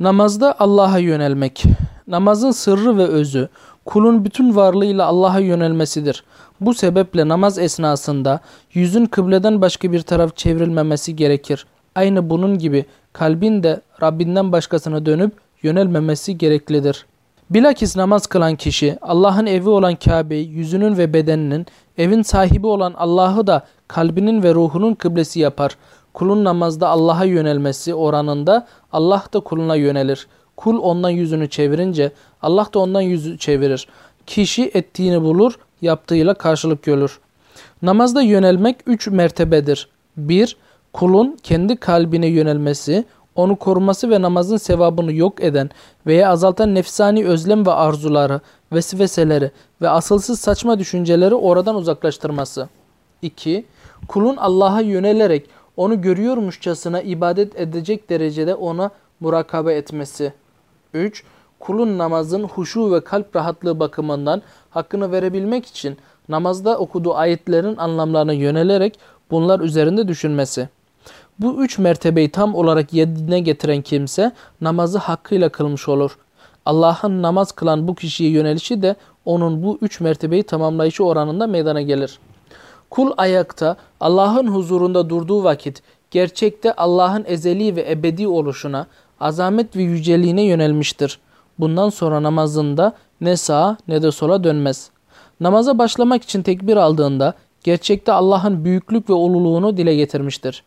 Namazda Allah'a yönelmek. Namazın sırrı ve özü kulun bütün varlığıyla Allah'a yönelmesidir. Bu sebeple namaz esnasında yüzün kıbleden başka bir taraf çevrilmemesi gerekir. Aynı bunun gibi kalbin de Rabbinden başkasına dönüp yönelmemesi gereklidir. Bilakis namaz kılan kişi Allah'ın evi olan Kabe'yi yüzünün ve bedeninin, evin sahibi olan Allah'ı da kalbinin ve ruhunun kıblesi yapar. Kulun namazda Allah'a yönelmesi oranında Allah da kuluna yönelir. Kul ondan yüzünü çevirince Allah da ondan yüzü çevirir. Kişi ettiğini bulur, yaptığıyla karşılık görür. Namazda yönelmek üç mertebedir. 1. Kulun kendi kalbine yönelmesi, onu koruması ve namazın sevabını yok eden veya azaltan nefsani özlem ve arzuları, vesveseleri ve asılsız saçma düşünceleri oradan uzaklaştırması. 2. Kulun Allah'a yönelerek onu görüyormuşçasına ibadet edecek derecede ona murakabe etmesi. 3. Kulun namazın huşu ve kalp rahatlığı bakımından hakkını verebilmek için namazda okuduğu ayetlerin anlamlarına yönelerek bunlar üzerinde düşünmesi. Bu üç mertebeyi tam olarak yerine getiren kimse namazı hakkıyla kılmış olur. Allah'ın namaz kılan bu kişiye yönelişi de onun bu üç mertebeyi tamamlayışı oranında meydana gelir. Kul ayakta Allah'ın huzurunda durduğu vakit gerçekte Allah'ın ezeli ve ebedi oluşuna, azamet ve yüceliğine yönelmiştir. Bundan sonra namazında ne sağa ne de sola dönmez. Namaza başlamak için tekbir aldığında gerçekte Allah'ın büyüklük ve ululuğunu dile getirmiştir.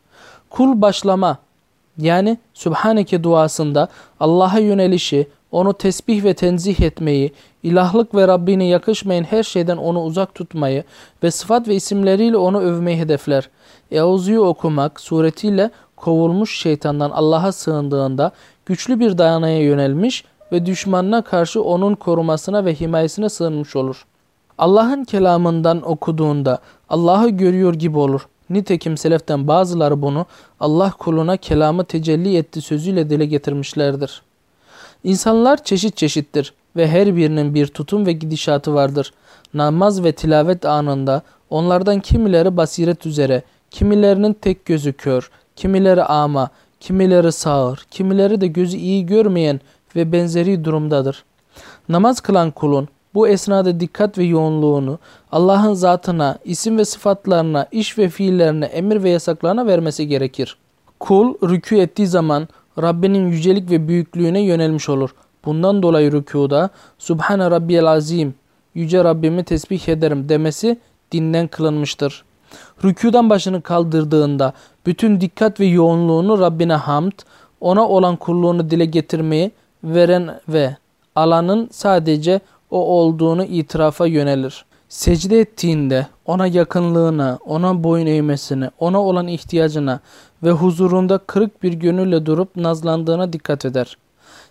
Kul başlama yani Sübhaneke duasında Allah'a yönelişi, onu tesbih ve tenzih etmeyi, ilahlık ve Rabbine yakışmayan her şeyden onu uzak tutmayı ve sıfat ve isimleriyle onu övmeyi hedefler. Euzu'yu okumak suretiyle kovulmuş şeytandan Allah'a sığındığında güçlü bir dayanaya yönelmiş ve düşmanına karşı onun korumasına ve himayesine sığınmış olur. Allah'ın kelamından okuduğunda Allah'ı görüyor gibi olur. Nitekim seleften bazıları bunu Allah kuluna kelamı tecelli etti sözüyle dile getirmişlerdir. İnsanlar çeşit çeşittir ve her birinin bir tutum ve gidişatı vardır. Namaz ve tilavet anında onlardan kimileri basiret üzere, kimilerinin tek gözü kör, kimileri ama, kimileri sağır, kimileri de gözü iyi görmeyen ve benzeri durumdadır. Namaz kılan kulun bu esnada dikkat ve yoğunluğunu Allah'ın zatına, isim ve sıfatlarına, iş ve fiillerine, emir ve yasaklarına vermesi gerekir. Kul rükû ettiği zaman Rabbinin yücelik ve büyüklüğüne yönelmiş olur. Bundan dolayı rükuda Subhane Rabbiyel Azim, Yüce Rabbimi tesbih ederim demesi dinden kılınmıştır. Rükudan başını kaldırdığında bütün dikkat ve yoğunluğunu Rabbine hamd, ona olan kulluğunu dile getirmeyi veren ve alanın sadece o olduğunu itirafa yönelir. Secde ettiğinde ona yakınlığına, ona boyun eğmesine, ona olan ihtiyacına ve huzurunda kırık bir gönülle durup nazlandığına dikkat eder.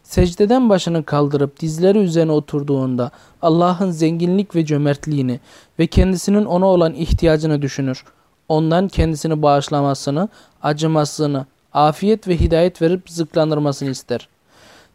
Secdeden başını kaldırıp dizleri üzerine oturduğunda Allah'ın zenginlik ve cömertliğini ve kendisinin ona olan ihtiyacını düşünür. Ondan kendisini bağışlamasını, acımasını, afiyet ve hidayet verip zıklandırmasını ister.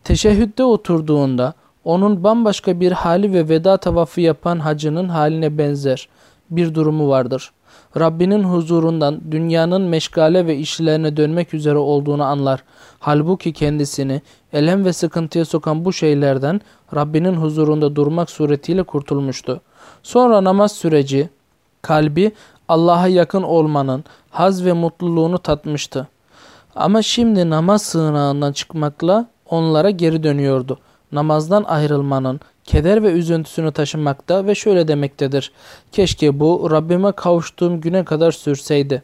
Teşehhütte oturduğunda onun bambaşka bir hali ve veda tavafı yapan hacının haline benzer bir durumu vardır. Rabbinin huzurundan dünyanın meşgale ve işlerine dönmek üzere olduğunu anlar. Halbuki kendisini elem ve sıkıntıya sokan bu şeylerden Rabbinin huzurunda durmak suretiyle kurtulmuştu. Sonra namaz süreci, kalbi Allah'a yakın olmanın haz ve mutluluğunu tatmıştı. Ama şimdi namaz sığınağından çıkmakla onlara geri dönüyordu namazdan ayrılmanın keder ve üzüntüsünü taşımakta ve şöyle demektedir. Keşke bu Rabbime kavuştuğum güne kadar sürseydi.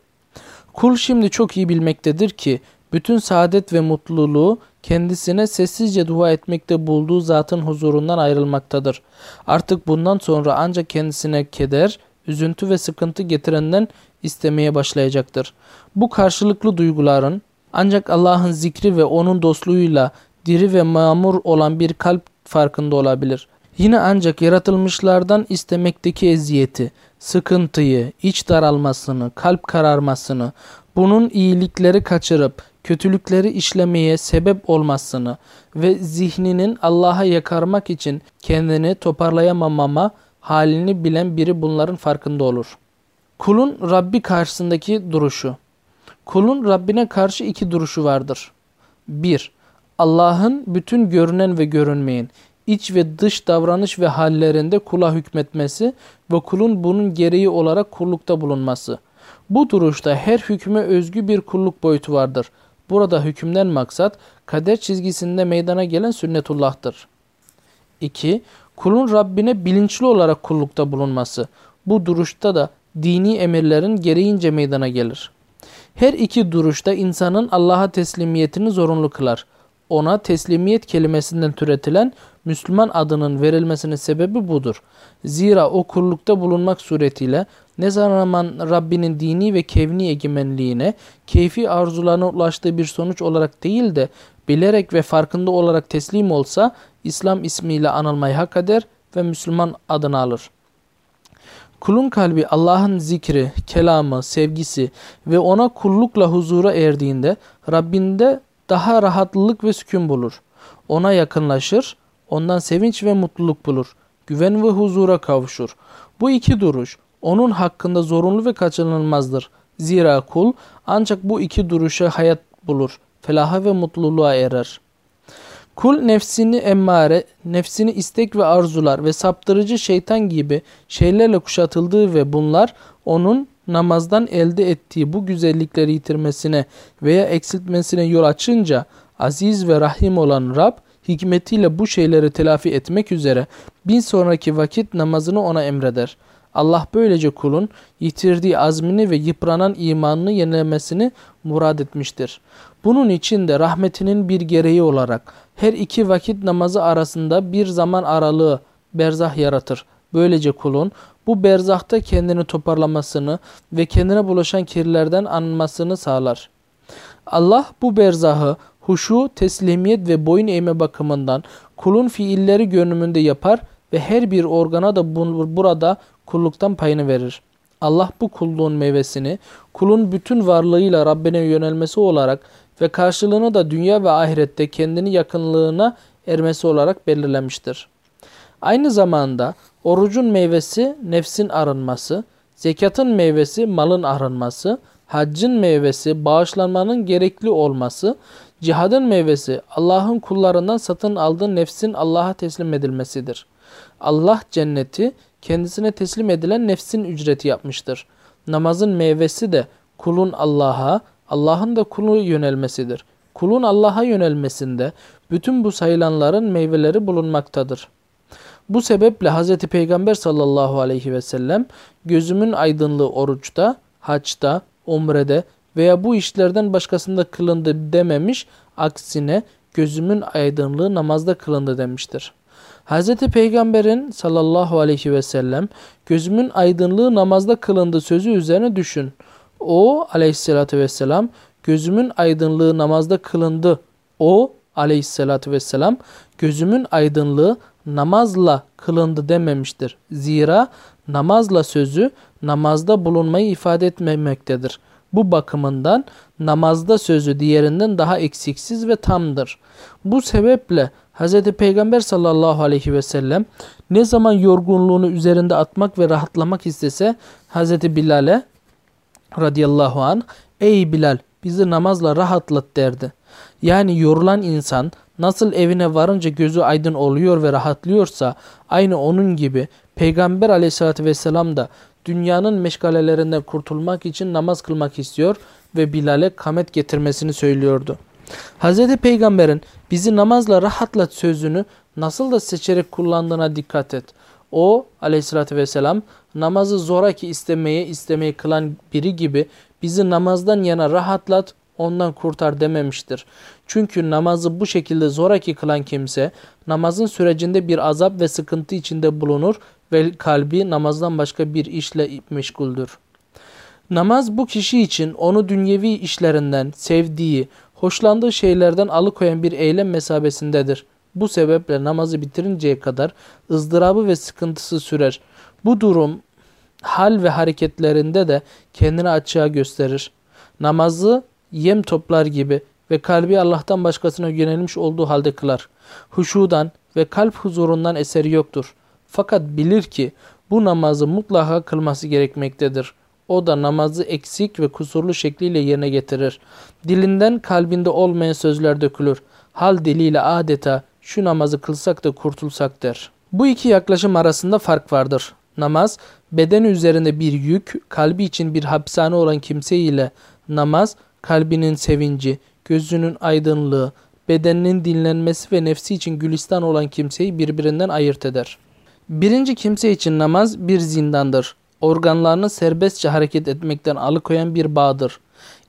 Kul şimdi çok iyi bilmektedir ki bütün saadet ve mutluluğu kendisine sessizce dua etmekte bulduğu zatın huzurundan ayrılmaktadır. Artık bundan sonra ancak kendisine keder, üzüntü ve sıkıntı getirenden istemeye başlayacaktır. Bu karşılıklı duyguların ancak Allah'ın zikri ve onun dostluğuyla diri ve mamur olan bir kalp farkında olabilir. Yine ancak yaratılmışlardan istemekteki eziyeti, sıkıntıyı, iç daralmasını, kalp kararmasını, bunun iyilikleri kaçırıp kötülükleri işlemeye sebep olmasını ve zihninin Allah'a yakarmak için kendini toparlayamamama halini bilen biri bunların farkında olur. Kulun Rabbi karşısındaki duruşu. Kulun Rabbine karşı iki duruşu vardır. 1. Allah'ın bütün görünen ve görünmeyen, iç ve dış davranış ve hallerinde kula hükmetmesi ve kulun bunun gereği olarak kullukta bulunması. Bu duruşta her hükme özgü bir kulluk boyutu vardır. Burada hükümden maksat kader çizgisinde meydana gelen sünnetullah'tır. 2. Kulun Rabbine bilinçli olarak kullukta bulunması. Bu duruşta da dini emirlerin gereğince meydana gelir. Her iki duruşta insanın Allah'a teslimiyetini zorunlu kılar. Ona teslimiyet kelimesinden türetilen Müslüman adının verilmesinin sebebi budur. Zira o kullukta bulunmak suretiyle ne zaman Rabbinin dini ve kevni egemenliğine, keyfi arzularına ulaştığı bir sonuç olarak değil de bilerek ve farkında olarak teslim olsa İslam ismiyle anılmayı hak eder ve Müslüman adını alır. Kulun kalbi Allah'ın zikri, kelamı, sevgisi ve ona kullukla huzura erdiğinde Rabbinde daha rahatlılık ve sükun bulur. Ona yakınlaşır, ondan sevinç ve mutluluk bulur. Güven ve huzura kavuşur. Bu iki duruş onun hakkında zorunlu ve kaçınılmazdır. Zira kul ancak bu iki duruşa hayat bulur, felaha ve mutluluğa erer. Kul nefsini emmare, nefsini istek ve arzular ve saptırıcı şeytan gibi şeylerle kuşatıldığı ve bunlar onun namazdan elde ettiği bu güzellikleri yitirmesine veya eksiltmesine yol açınca aziz ve rahim olan Rab hikmetiyle bu şeyleri telafi etmek üzere bin sonraki vakit namazını ona emreder. Allah böylece kulun yitirdiği azmini ve yıpranan imanını yenilemesini murad etmiştir. Bunun için de rahmetinin bir gereği olarak her iki vakit namazı arasında bir zaman aralığı berzah yaratır. Böylece kulun bu berzahta kendini toparlamasını ve kendine bulaşan kirlerden anmasını sağlar. Allah bu berzahı huşu, teslimiyet ve boyun eğme bakımından kulun fiilleri görünümünde yapar ve her bir organa da burada kulluktan payını verir. Allah bu kulluğun meyvesini kulun bütün varlığıyla Rabbine yönelmesi olarak ve karşılığını da dünya ve ahirette kendini yakınlığına ermesi olarak belirlemiştir. Aynı zamanda orucun meyvesi nefsin arınması, zekatın meyvesi malın arınması, haccın meyvesi bağışlanmanın gerekli olması, cihadın meyvesi Allah'ın kullarından satın aldığı nefsin Allah'a teslim edilmesidir. Allah cenneti kendisine teslim edilen nefsin ücreti yapmıştır. Namazın meyvesi de kulun Allah'a, Allah'ın da kulu yönelmesidir. Kulun Allah'a yönelmesinde bütün bu sayılanların meyveleri bulunmaktadır. Bu sebeple Hz. Peygamber sallallahu aleyhi ve sellem gözümün aydınlığı oruçta, haçta, umrede veya bu işlerden başkasında kılındı dememiş, aksine gözümün aydınlığı namazda kılındı demiştir. Hz. Peygamber'in sallallahu aleyhi ve sellem gözümün aydınlığı namazda kılındı sözü üzerine düşün. O aleyhissalatü vesselam gözümün aydınlığı namazda kılındı. O aleyhissalatü vesselam gözümün aydınlığı namazla kılındı dememiştir. Zira namazla sözü namazda bulunmayı ifade etmemektedir. Bu bakımından namazda sözü diğerinden daha eksiksiz ve tamdır. Bu sebeple Hz. Peygamber sallallahu aleyhi ve sellem ne zaman yorgunluğunu üzerinde atmak ve rahatlamak istese Hz. Bilal'e radıyallahu an ey Bilal bizi namazla rahatlat derdi. Yani yorulan insan nasıl evine varınca gözü aydın oluyor ve rahatlıyorsa aynı onun gibi Peygamber aleyhissalatü vesselam da dünyanın meşgalelerinden kurtulmak için namaz kılmak istiyor ve Bilal'e kamet getirmesini söylüyordu. Hz. Peygamber'in bizi namazla rahatlat sözünü nasıl da seçerek kullandığına dikkat et. O aleyhissalatü vesselam namazı zoraki istemeye istemeyi kılan biri gibi bizi namazdan yana rahatlat ondan kurtar dememiştir. Çünkü namazı bu şekilde zoraki kılan kimse namazın sürecinde bir azap ve sıkıntı içinde bulunur ve kalbi namazdan başka bir işle meşguldür. Namaz bu kişi için onu dünyevi işlerinden, sevdiği, hoşlandığı şeylerden alıkoyan bir eylem mesabesindedir. Bu sebeple namazı bitirinceye kadar ızdırabı ve sıkıntısı sürer. Bu durum hal ve hareketlerinde de kendini açığa gösterir. Namazı yem toplar gibi ve kalbi Allah'tan başkasına yönelmiş olduğu halde kılar. Huşudan ve kalp huzurundan eseri yoktur. Fakat bilir ki bu namazı mutlaka kılması gerekmektedir. O da namazı eksik ve kusurlu şekliyle yerine getirir. Dilinden kalbinde olmayan sözler dökülür. hal diliyle adeta şu namazı kılsak da kurtulsak der. Bu iki yaklaşım arasında fark vardır. Namaz, beden üzerinde bir yük, kalbi için bir hapishane olan kimse ile namaz, kalbinin sevinci, gözünün aydınlığı, bedeninin dinlenmesi ve nefsi için gülistan olan kimseyi birbirinden ayırt eder. Birinci kimse için namaz bir zindandır. Organlarını serbestçe hareket etmekten alıkoyan bir bağdır.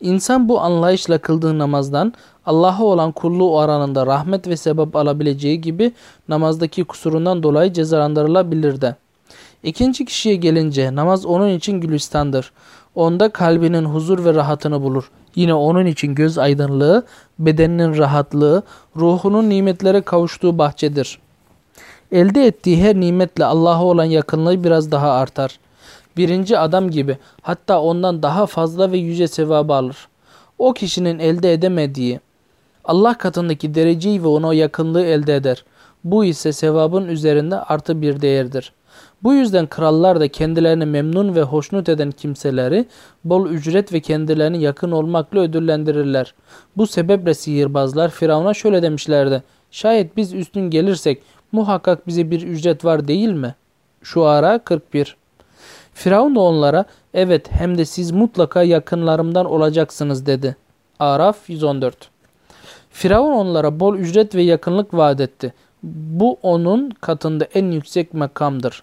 İnsan bu anlayışla kıldığı namazdan Allah'a olan kulluğu oranında rahmet ve sebep alabileceği gibi namazdaki kusurundan dolayı cezalandırılabilir de. İkinci kişiye gelince namaz onun için gülistandır. Onda kalbinin huzur ve rahatını bulur. Yine onun için göz aydınlığı, bedeninin rahatlığı, ruhunun nimetlere kavuştuğu bahçedir. Elde ettiği her nimetle Allah'a olan yakınlığı biraz daha artar. Birinci adam gibi hatta ondan daha fazla ve yüce sevabı alır. O kişinin elde edemediği Allah katındaki dereceyi ve ona yakınlığı elde eder. Bu ise sevabın üzerinde artı bir değerdir. Bu yüzden krallar da kendilerini memnun ve hoşnut eden kimseleri bol ücret ve kendilerine yakın olmakla ödüllendirirler. Bu sebeple sihirbazlar Firavun'a şöyle demişlerdi. Şayet biz üstün gelirsek muhakkak bize bir ücret var değil mi? Şu ara 41 Firavun da onlara evet hem de siz mutlaka yakınlarımdan olacaksınız dedi. Araf 114 Firavun onlara bol ücret ve yakınlık vaat etti. Bu onun katında en yüksek makamdır.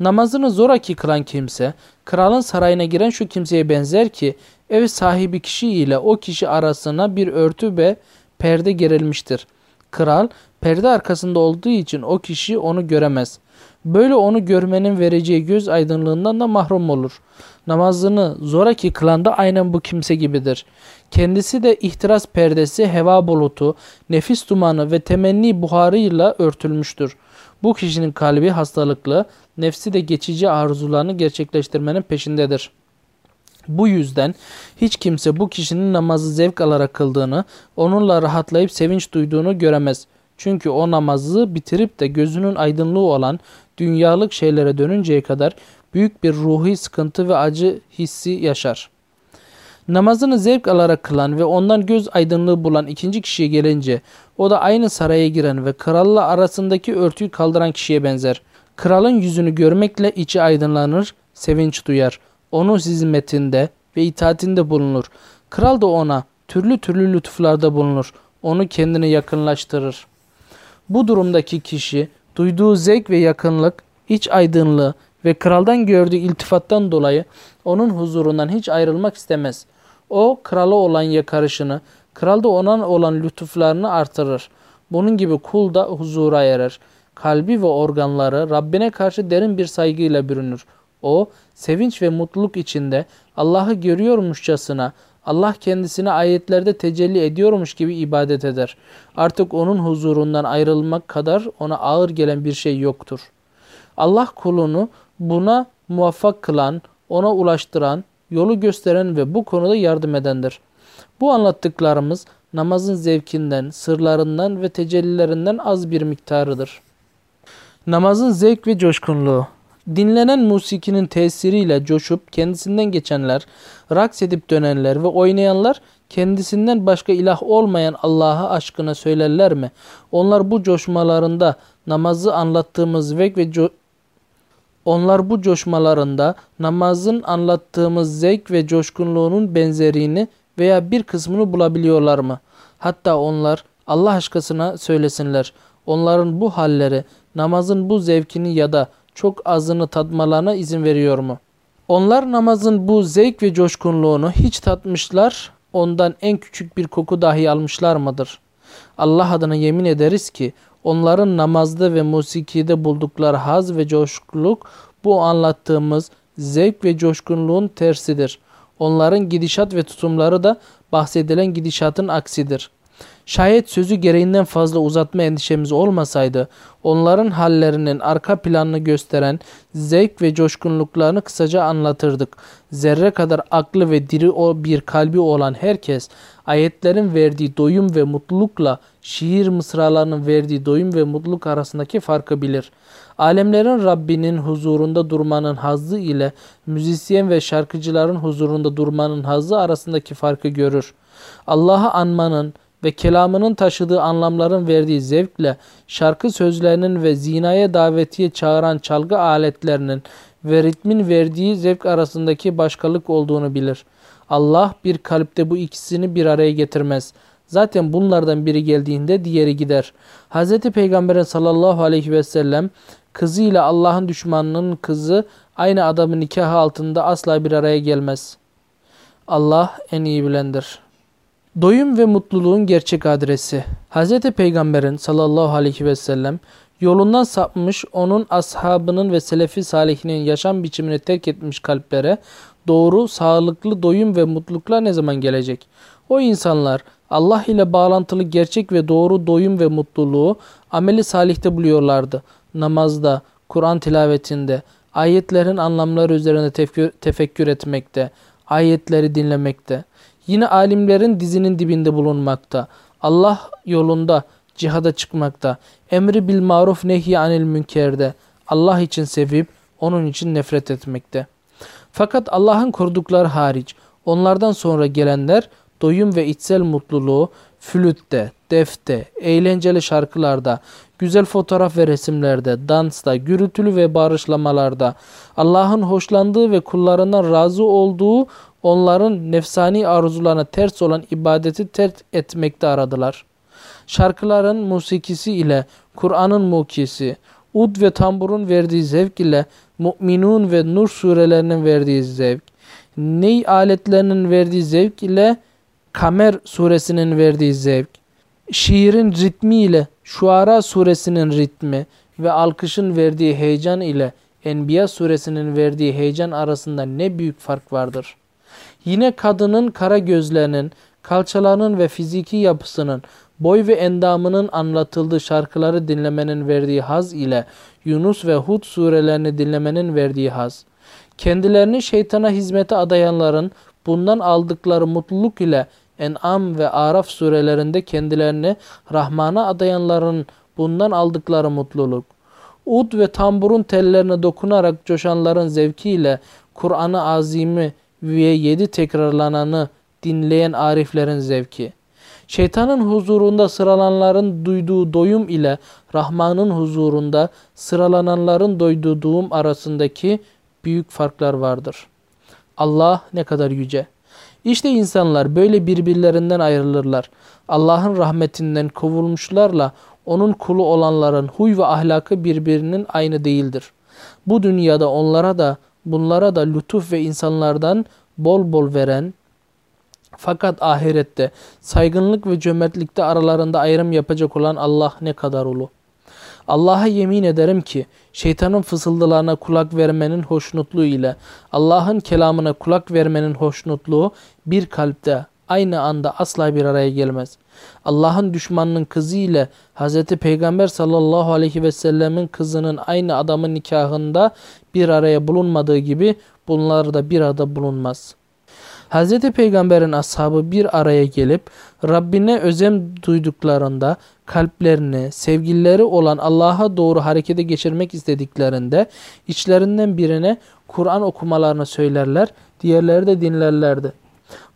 Namazını zoraki kılan kimse, kralın sarayına giren şu kimseye benzer ki, ev sahibi kişi ile o kişi arasına bir örtü ve perde gerilmiştir. Kral, perde arkasında olduğu için o kişi onu göremez. Böyle onu görmenin vereceği göz aydınlığından da mahrum olur. Namazını zoraki kılan da aynen bu kimse gibidir. Kendisi de ihtiras perdesi, heva bulutu, nefis dumanı ve temenni buharıyla örtülmüştür. Bu kişinin kalbi hastalıklı, nefsi de geçici arzularını gerçekleştirmenin peşindedir. Bu yüzden hiç kimse bu kişinin namazı zevk alarak kıldığını, onunla rahatlayıp sevinç duyduğunu göremez. Çünkü o namazı bitirip de gözünün aydınlığı olan dünyalık şeylere dönünceye kadar büyük bir ruhi sıkıntı ve acı hissi yaşar. Namazını zevk alarak kılan ve ondan göz aydınlığı bulan ikinci kişiye gelince o da aynı saraya giren ve kralla arasındaki örtüyü kaldıran kişiye benzer. Kralın yüzünü görmekle içi aydınlanır, sevinç duyar. Onun hizmetinde ve itaatinde bulunur. Kral da ona türlü türlü lütuflarda bulunur. Onu kendine yakınlaştırır. Bu durumdaki kişi duyduğu zevk ve yakınlık, iç aydınlığı ve kraldan gördüğü iltifattan dolayı onun huzurundan hiç ayrılmak istemez. O krala olan yakarışını, kral da ona olan lütuflarını artırır. Bunun gibi kul da huzura erer. Kalbi ve organları Rabbine karşı derin bir saygıyla bürünür. O, sevinç ve mutluluk içinde Allah'ı görüyormuşçasına, Allah kendisine ayetlerde tecelli ediyormuş gibi ibadet eder. Artık onun huzurundan ayrılmak kadar ona ağır gelen bir şey yoktur. Allah kulunu buna muvaffak kılan, ona ulaştıran, yolu gösteren ve bu konuda yardım edendir. Bu anlattıklarımız namazın zevkinden, sırlarından ve tecellilerinden az bir miktarıdır. Namazın zevk ve coşkunluğu Dinlenen musikinin tesiriyle coşup kendisinden geçenler, raks edip dönenler ve oynayanlar kendisinden başka ilah olmayan Allah'a aşkına söylerler mi? Onlar bu coşmalarında namazı anlattığımız zevk ve co onlar bu coşmalarında namazın anlattığımız zevk ve coşkunluğunun benzerini veya bir kısmını bulabiliyorlar mı? Hatta onlar Allah aşkına söylesinler. Onların bu halleri namazın bu zevkini ya da çok azını tatmalarına izin veriyor mu? Onlar namazın bu zevk ve coşkunluğunu hiç tatmışlar, ondan en küçük bir koku dahi almışlar mıdır? Allah adına yemin ederiz ki onların namazda ve musikide buldukları haz ve coşkuluk bu anlattığımız zevk ve coşkunluğun tersidir. Onların gidişat ve tutumları da bahsedilen gidişatın aksidir. Şayet sözü gereğinden fazla uzatma endişemiz olmasaydı, onların hallerinin arka planını gösteren zevk ve coşkunluklarını kısaca anlatırdık. Zerre kadar aklı ve diri o bir kalbi olan herkes, ayetlerin verdiği doyum ve mutlulukla şiir mısralarının verdiği doyum ve mutluluk arasındaki farkı bilir. Alemlerin Rabbinin huzurunda durmanın hazzı ile müzisyen ve şarkıcıların huzurunda durmanın hazzı arasındaki farkı görür. Allah'ı anmanın, ve kelamının taşıdığı anlamların verdiği zevkle şarkı sözlerinin ve zinaya davetiye çağıran çalgı aletlerinin ve ritmin verdiği zevk arasındaki başkalık olduğunu bilir. Allah bir kalpte bu ikisini bir araya getirmez. Zaten bunlardan biri geldiğinde diğeri gider. Hz. Peygamber sallallahu aleyhi ve sellem kızıyla Allah'ın düşmanının kızı aynı adamın nikahı altında asla bir araya gelmez. Allah en iyi bilendir. Doyum ve mutluluğun gerçek adresi. Hz. Peygamber'in sallallahu aleyhi ve sellem yolundan sapmış onun ashabının ve selefi salihinin yaşam biçimini terk etmiş kalplere doğru, sağlıklı doyum ve mutluluklar ne zaman gelecek? O insanlar Allah ile bağlantılı gerçek ve doğru doyum ve mutluluğu ameli salihte buluyorlardı. Namazda, Kur'an tilavetinde, ayetlerin anlamları üzerine tefekkür, tefekkür etmekte, ayetleri dinlemekte. Yine alimlerin dizinin dibinde bulunmakta. Allah yolunda cihada çıkmakta. Emri bil maruf nehy anil münkerde. Allah için sevip onun için nefret etmekte. Fakat Allah'ın kurdukları hariç onlardan sonra gelenler doyum ve içsel mutluluğu flütte, defte, eğlenceli şarkılarda, güzel fotoğraf ve resimlerde, dansta, gürültülü ve bağırışlamalarda, Allah'ın hoşlandığı ve kullarından razı olduğu onların nefsani arzularına ters olan ibadeti terk etmekte aradılar. Şarkıların musikisi ile Kur'an'ın mukisi, ud ve tamburun verdiği zevk ile Mu'minun ve Nur surelerinin verdiği zevk, ney aletlerinin verdiği zevk ile Kamer suresinin verdiği zevk, şiirin ritmi ile Şuara suresinin ritmi ve alkışın verdiği heyecan ile Enbiya suresinin verdiği heyecan arasında ne büyük fark vardır. Yine kadının kara gözlerinin, kalçalarının ve fiziki yapısının, boy ve endamının anlatıldığı şarkıları dinlemenin verdiği haz ile Yunus ve Hud surelerini dinlemenin verdiği haz. Kendilerini şeytana hizmete adayanların bundan aldıkları mutluluk ile En'am ve Araf surelerinde kendilerini Rahman'a adayanların bundan aldıkları mutluluk. Ud ve tamburun tellerine dokunarak coşanların zevkiyle Kur'an-ı Azim'i ve yedi tekrarlananı dinleyen ariflerin zevki. Şeytanın huzurunda sıralananların duyduğu doyum ile Rahman'ın huzurunda sıralananların duyduğu doyum arasındaki büyük farklar vardır. Allah ne kadar yüce. İşte insanlar böyle birbirlerinden ayrılırlar. Allah'ın rahmetinden kovulmuşlarla onun kulu olanların huy ve ahlakı birbirinin aynı değildir. Bu dünyada onlara da bunlara da lütuf ve insanlardan bol bol veren fakat ahirette saygınlık ve cömertlikte aralarında ayrım yapacak olan Allah ne kadar ulu. Allah'a yemin ederim ki şeytanın fısıldılarına kulak vermenin hoşnutluğu ile Allah'ın kelamına kulak vermenin hoşnutluğu bir kalpte aynı anda asla bir araya gelmez. Allah'ın düşmanının kızı ile Hz. Peygamber sallallahu aleyhi ve sellemin kızının aynı adamın nikahında bir araya bulunmadığı gibi bunlar da bir arada bulunmaz.'' Hz. Peygamber'in ashabı bir araya gelip Rabbine özem duyduklarında kalplerini sevgilileri olan Allah'a doğru harekete geçirmek istediklerinde içlerinden birine Kur'an okumalarını söylerler, diğerleri de dinlerlerdi.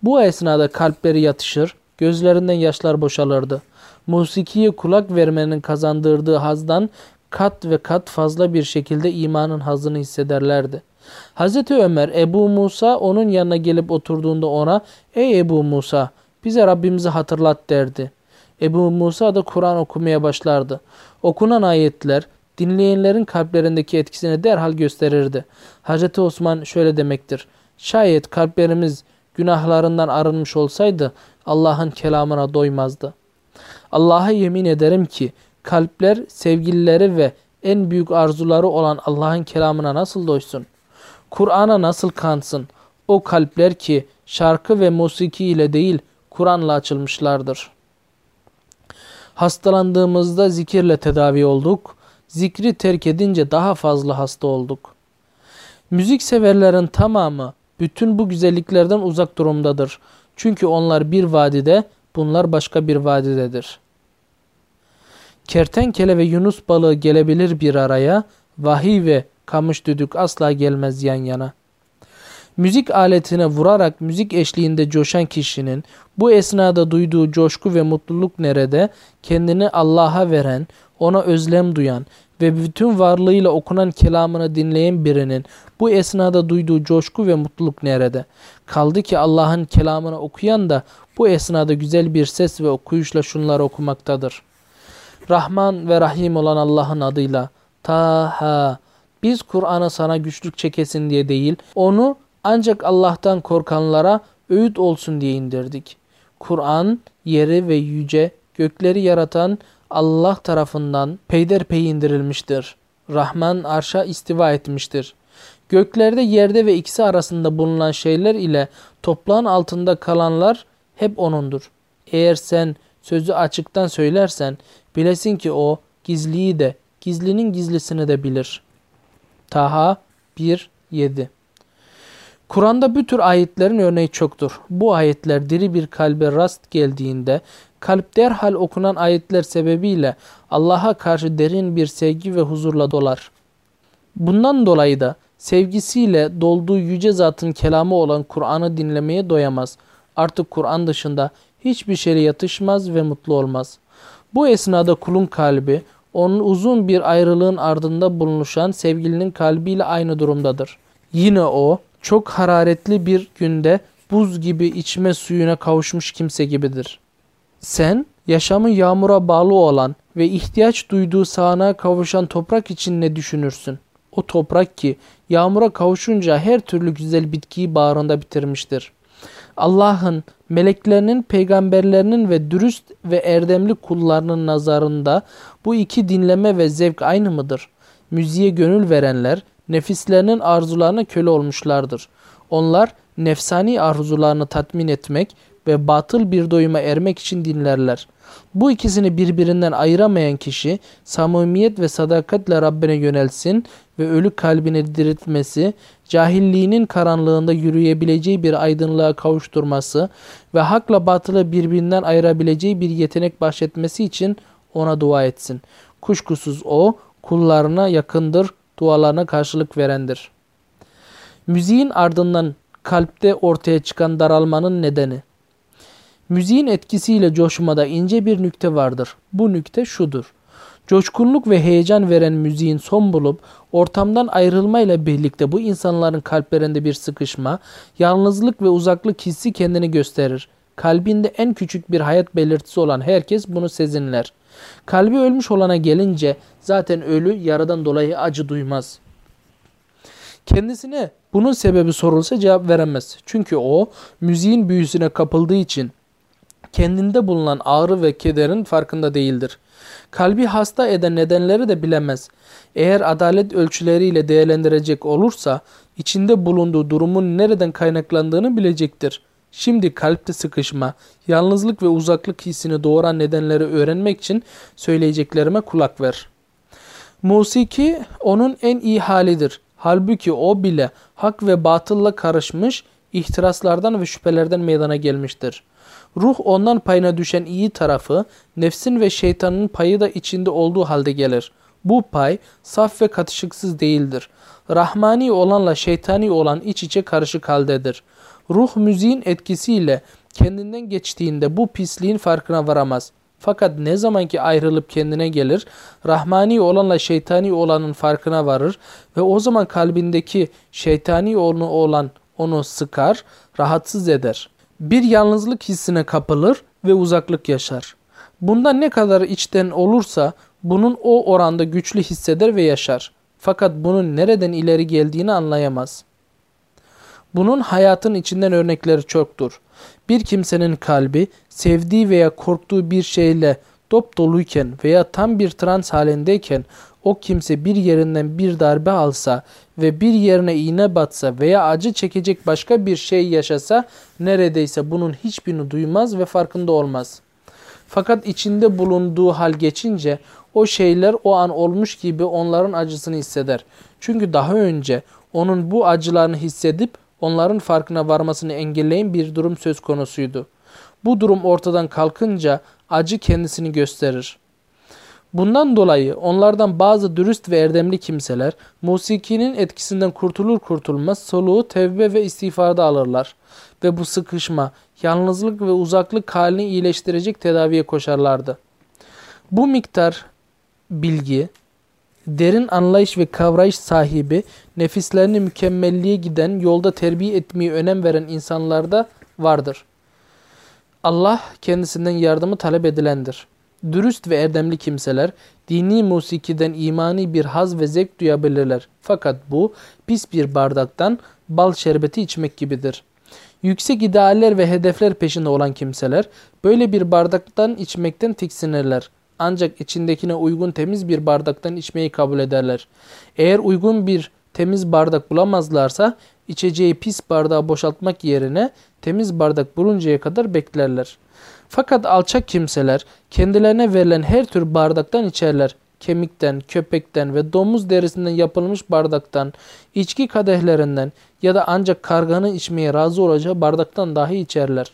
Bu esnada kalpleri yatışır, gözlerinden yaşlar boşalırdı. Musikiye kulak vermenin kazandırdığı hazdan kat ve kat fazla bir şekilde imanın hazını hissederlerdi. Hazreti Ömer Ebu Musa onun yanına gelip oturduğunda ona ''Ey Ebu Musa bize Rabbimizi hatırlat'' derdi. Ebu Musa da Kur'an okumaya başlardı. Okunan ayetler dinleyenlerin kalplerindeki etkisini derhal gösterirdi. Hazreti Osman şöyle demektir. Şayet kalplerimiz günahlarından arınmış olsaydı Allah'ın kelamına doymazdı. Allah'a yemin ederim ki kalpler sevgilileri ve en büyük arzuları olan Allah'ın kelamına nasıl doysun? Kur'an'a nasıl kansın? O kalpler ki şarkı ve musiki ile değil Kur'an'la açılmışlardır. Hastalandığımızda zikirle tedavi olduk. Zikri terk edince daha fazla hasta olduk. Müzik severlerin tamamı bütün bu güzelliklerden uzak durumdadır. Çünkü onlar bir vadide, bunlar başka bir vadidedir. Kertenkele ve Yunus balığı gelebilir bir araya, vahiy ve kamış düdük asla gelmez yan yana. Müzik aletine vurarak müzik eşliğinde coşan kişinin bu esnada duyduğu coşku ve mutluluk nerede? Kendini Allah'a veren, ona özlem duyan ve bütün varlığıyla okunan kelamını dinleyen birinin bu esnada duyduğu coşku ve mutluluk nerede? Kaldı ki Allah'ın kelamını okuyan da bu esnada güzel bir ses ve okuyuşla şunları okumaktadır. Rahman ve Rahim olan Allah'ın adıyla Taha biz Kur'an'ı sana güçlük çekesin diye değil, onu ancak Allah'tan korkanlara öğüt olsun diye indirdik. Kur'an yeri ve yüce gökleri yaratan Allah tarafından peyderpey indirilmiştir. Rahman arşa istiva etmiştir. Göklerde, yerde ve ikisi arasında bulunan şeyler ile toprağın altında kalanlar hep O'nundur. Eğer sen sözü açıktan söylersen bilesin ki O gizliyi de, gizlinin gizlisini de bilir. Taha 1-7 Kur'an'da bu tür ayetlerin örneği çoktur. Bu ayetler diri bir kalbe rast geldiğinde kalp derhal okunan ayetler sebebiyle Allah'a karşı derin bir sevgi ve huzurla dolar. Bundan dolayı da sevgisiyle dolduğu yüce zatın kelamı olan Kur'an'ı dinlemeye doyamaz. Artık Kur'an dışında hiçbir şeye yatışmaz ve mutlu olmaz. Bu esnada kulun kalbi onun uzun bir ayrılığın ardında bulunuşan sevgilinin kalbiyle aynı durumdadır. Yine o çok hararetli bir günde buz gibi içme suyuna kavuşmuş kimse gibidir. Sen yaşamı yağmura bağlı olan ve ihtiyaç duyduğu sağanağa kavuşan toprak için ne düşünürsün? O toprak ki yağmura kavuşunca her türlü güzel bitkiyi bağrında bitirmiştir. Allah'ın, meleklerinin, peygamberlerinin ve dürüst ve erdemli kullarının nazarında bu iki dinleme ve zevk aynı mıdır? Müziğe gönül verenler nefislerinin arzularına köle olmuşlardır. Onlar nefsani arzularını tatmin etmek ve batıl bir doyuma ermek için dinlerler. Bu ikisini birbirinden ayıramayan kişi samimiyet ve sadakatle Rabbine yönelsin ve ölü kalbini diriltmesi, cahilliğinin karanlığında yürüyebileceği bir aydınlığa kavuşturması ve hakla batılı birbirinden ayırabileceği bir yetenek bahşetmesi için ona dua etsin. Kuşkusuz o kullarına yakındır, dualarına karşılık verendir. Müziğin ardından kalpte ortaya çıkan daralmanın nedeni. Müziğin etkisiyle coşmada ince bir nükte vardır. Bu nükte şudur. Coşkunluk ve heyecan veren müziğin son bulup ortamdan ayrılmayla birlikte bu insanların kalplerinde bir sıkışma, yalnızlık ve uzaklık hissi kendini gösterir. Kalbinde en küçük bir hayat belirtisi olan herkes bunu sezinler. Kalbi ölmüş olana gelince zaten ölü yaradan dolayı acı duymaz. Kendisine bunun sebebi sorulsa cevap veremez. Çünkü o müziğin büyüsüne kapıldığı için kendinde bulunan ağrı ve kederin farkında değildir. Kalbi hasta eden nedenleri de bilemez. Eğer adalet ölçüleriyle değerlendirecek olursa içinde bulunduğu durumun nereden kaynaklandığını bilecektir. Şimdi kalpte sıkışma, yalnızlık ve uzaklık hissini doğuran nedenleri öğrenmek için söyleyeceklerime kulak ver. Musiki onun en iyi halidir. Halbuki o bile hak ve batılla karışmış ihtiraslardan ve şüphelerden meydana gelmiştir. Ruh ondan payına düşen iyi tarafı, nefsin ve şeytanın payı da içinde olduğu halde gelir. Bu pay saf ve katışıksız değildir. Rahmani olanla şeytani olan iç içe karışık haldedir. Ruh müziğin etkisiyle kendinden geçtiğinde bu pisliğin farkına varamaz. Fakat ne zaman ki ayrılıp kendine gelir, rahmani olanla şeytani olanın farkına varır ve o zaman kalbindeki şeytani olan onu sıkar, rahatsız eder bir yalnızlık hissine kapılır ve uzaklık yaşar. Bundan ne kadar içten olursa bunun o oranda güçlü hisseder ve yaşar. Fakat bunun nereden ileri geldiğini anlayamaz. Bunun hayatın içinden örnekleri çoktur. Bir kimsenin kalbi sevdiği veya korktuğu bir şeyle dop doluyken veya tam bir trans halindeyken o kimse bir yerinden bir darbe alsa ve bir yerine iğne batsa veya acı çekecek başka bir şey yaşasa neredeyse bunun hiçbirini duymaz ve farkında olmaz. Fakat içinde bulunduğu hal geçince o şeyler o an olmuş gibi onların acısını hisseder. Çünkü daha önce onun bu acılarını hissedip onların farkına varmasını engelleyen bir durum söz konusuydu. Bu durum ortadan kalkınca acı kendisini gösterir. Bundan dolayı onlardan bazı dürüst ve erdemli kimseler musikinin etkisinden kurtulur kurtulmaz soluğu tevbe ve istiğfarda alırlar. Ve bu sıkışma, yalnızlık ve uzaklık halini iyileştirecek tedaviye koşarlardı. Bu miktar bilgi, derin anlayış ve kavrayış sahibi, nefislerini mükemmelliğe giden, yolda terbiye etmeyi önem veren insanlarda vardır. Allah kendisinden yardımı talep edilendir. Dürüst ve erdemli kimseler dini musikiden imani bir haz ve zevk duyabilirler. Fakat bu pis bir bardaktan bal şerbeti içmek gibidir. Yüksek idealler ve hedefler peşinde olan kimseler böyle bir bardaktan içmekten tiksinirler. Ancak içindekine uygun temiz bir bardaktan içmeyi kabul ederler. Eğer uygun bir temiz bardak bulamazlarsa içeceği pis bardağı boşaltmak yerine temiz bardak buluncaya kadar beklerler. Fakat alçak kimseler kendilerine verilen her tür bardaktan içerler. Kemikten, köpekten ve domuz derisinden yapılmış bardaktan, içki kadehlerinden ya da ancak karganın içmeye razı olacağı bardaktan dahi içerler.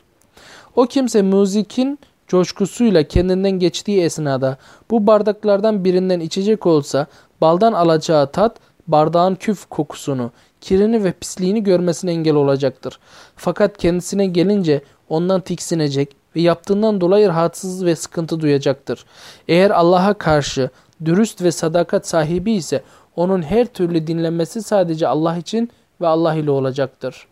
O kimse müzikin coşkusuyla kendinden geçtiği esnada bu bardaklardan birinden içecek olsa baldan alacağı tat bardağın küf kokusunu, kirini ve pisliğini görmesine engel olacaktır. Fakat kendisine gelince ondan tiksinecek ve yaptığından dolayı rahatsız ve sıkıntı duyacaktır. Eğer Allah'a karşı dürüst ve sadakat sahibi ise onun her türlü dinlenmesi sadece Allah için ve Allah ile olacaktır.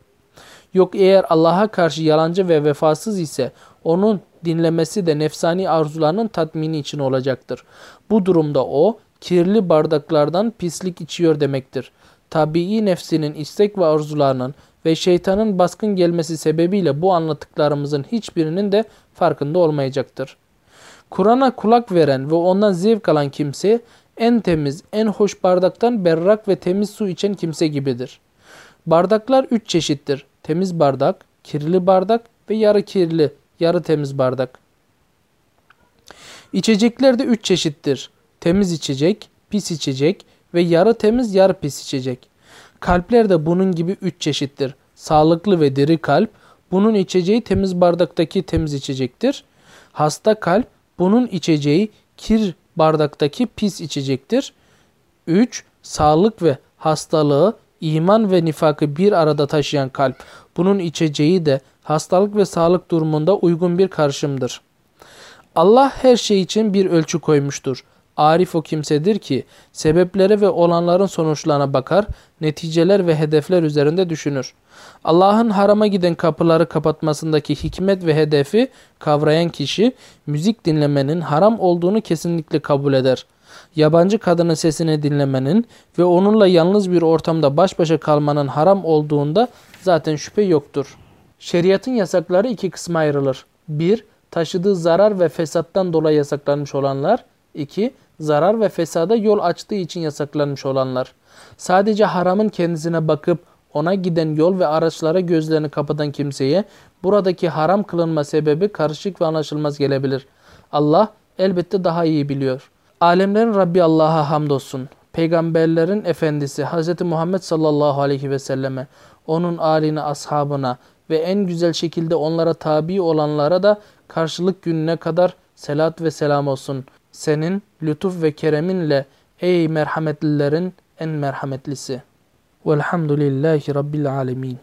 Yok eğer Allah'a karşı yalancı ve vefasız ise onun dinlemesi de nefsani arzularının tatmini için olacaktır. Bu durumda o kirli bardaklardan pislik içiyor demektir. Tabii nefsinin istek ve arzularının ve şeytanın baskın gelmesi sebebiyle bu anlattıklarımızın hiçbirinin de farkında olmayacaktır. Kur'an'a kulak veren ve ondan zevk alan kimse en temiz, en hoş bardaktan berrak ve temiz su içen kimse gibidir. Bardaklar üç çeşittir. Temiz bardak, kirli bardak ve yarı kirli, yarı temiz bardak. İçecekler de üç çeşittir. Temiz içecek, pis içecek ve yarı temiz yarı pis içecek. Kalpler de bunun gibi üç çeşittir. Sağlıklı ve diri kalp, bunun içeceği temiz bardaktaki temiz içecektir. Hasta kalp, bunun içeceği kir bardaktaki pis içecektir. 3. Sağlık ve hastalığı, iman ve nifakı bir arada taşıyan kalp, bunun içeceği de hastalık ve sağlık durumunda uygun bir karşımdır. Allah her şey için bir ölçü koymuştur. Arif o kimsedir ki sebeplere ve olanların sonuçlarına bakar, neticeler ve hedefler üzerinde düşünür. Allah'ın harama giden kapıları kapatmasındaki hikmet ve hedefi kavrayan kişi müzik dinlemenin haram olduğunu kesinlikle kabul eder. Yabancı kadının sesini dinlemenin ve onunla yalnız bir ortamda baş başa kalmanın haram olduğunda zaten şüphe yoktur. Şeriatın yasakları iki kısma ayrılır. 1. Taşıdığı zarar ve fesattan dolayı yasaklanmış olanlar. 2 zarar ve fesada yol açtığı için yasaklanmış olanlar. Sadece haramın kendisine bakıp ona giden yol ve araçlara gözlerini kapatan kimseye buradaki haram kılınma sebebi karışık ve anlaşılmaz gelebilir. Allah elbette daha iyi biliyor. Alemlerin Rabbi Allah'a hamdolsun. Peygamberlerin efendisi Hz. Muhammed sallallahu aleyhi ve selleme, onun aline, ashabına ve en güzel şekilde onlara tabi olanlara da karşılık gününe kadar selat ve selam olsun.'' Senin lütuf ve kereminle ey merhametlilerin en merhametlisi. Velhamdülillahi Rabbil alemin.